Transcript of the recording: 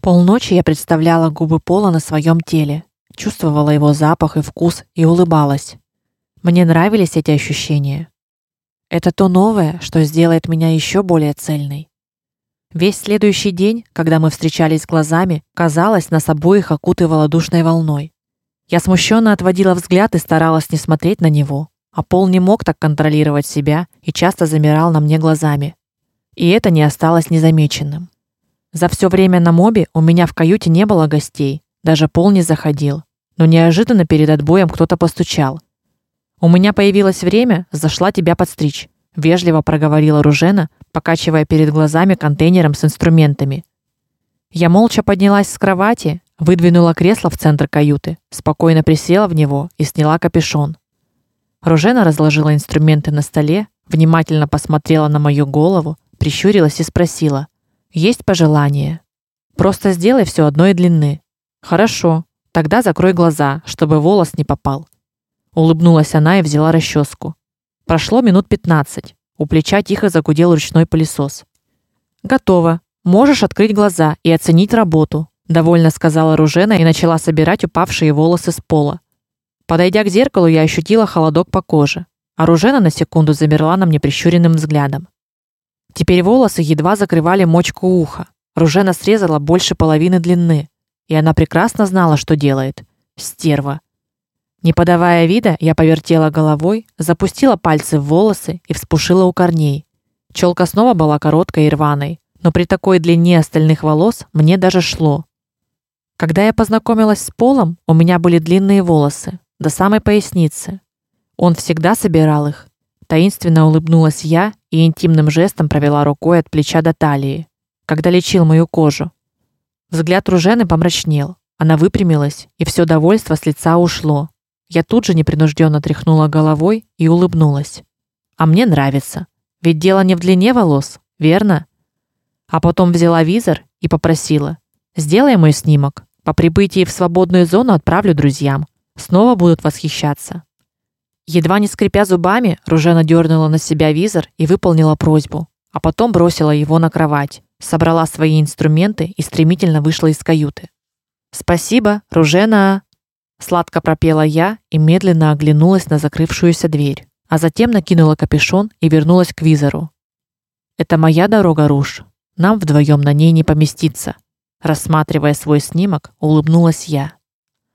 Полночи я представляла губы Пола на своем теле, чувствовала его запах и вкус и улыбалась. Мне нравились эти ощущения. Это то новое, что сделает меня еще более цельной. Весь следующий день, когда мы встречались глазами, казалось, нас обоих окутывало душной волной. Я смущенно отводила взгляд и старалась не смотреть на него, а Пол не мог так контролировать себя и часто замирал на мне глазами. И это не осталось незамеченным. За все время на мобе у меня в каюте не было гостей, даже Пол не заходил. Но неожиданно перед отбоем кто-то постучал. У меня появилось время, зашла тебя подстричь, вежливо проговорила Ружена, покачивая перед глазами контейнером с инструментами. Я молча поднялась с кровати, выдвинула кресло в центр каюты, спокойно присела в него и сняла капюшон. Ружена разложила инструменты на столе, внимательно посмотрела на мою голову, прищурилась и спросила: "Есть пожелание? Просто сделай все одной длины". "Хорошо. Тогда закрой глаза, чтобы волос не попал". Улыбнулась она и взяла расческу. Прошло минут пятнадцать. У плеча тихо загудел ручной пылесос. Готово. Можешь открыть глаза и оценить работу, довольно сказала Ружена и начала собирать упавшие волосы с пола. Подойдя к зеркалу, я ощутила холодок по коже. А Ружена на секунду замерла на мне прищуренным взглядом. Теперь волосы едва закрывали мочку уха. Ружена срезала больше половины длины, и она прекрасно знала, что делает. Стерва. Не подавая вида, я повертела головой, запустила пальцы в волосы и вспушила у корней. Челка снова была короткой и рваной, но при такой длине остальных волос мне даже шло. Когда я познакомилась с Полом, у меня были длинные волосы, до самой поясницы. Он всегда собирал их. Таинственно улыбнулась я и интимным жестом провела рукой от плеча до талии, когда лечил мою кожу. Взгляд Ружены помрачнел. Она выпрямилась, и все довольство с лица ушло. Я тут же непринужденно тряхнула головой и улыбнулась. А мне нравится. Ведь дело не в длине волос, верно? А потом взяла визор и попросила: "Сделай мой снимок. По прибытии в свободную зону отправлю друзьям снова будут восхищаться. Едва не скрипя зубами, Ружена дернула на себя визор и выполнила просьбу, а потом бросила его на кровать, собрала свои инструменты и стремительно вышла из каюты. "Спасибо, Ружена", сладко пропела я и медленно оглянулась на закрывшуюся дверь, а затем накинула капюшон и вернулась к визору. "Это моя дорога, Руж. Нам вдвоем на ней не поместиться", рассматривая свой снимок, улыбнулась я.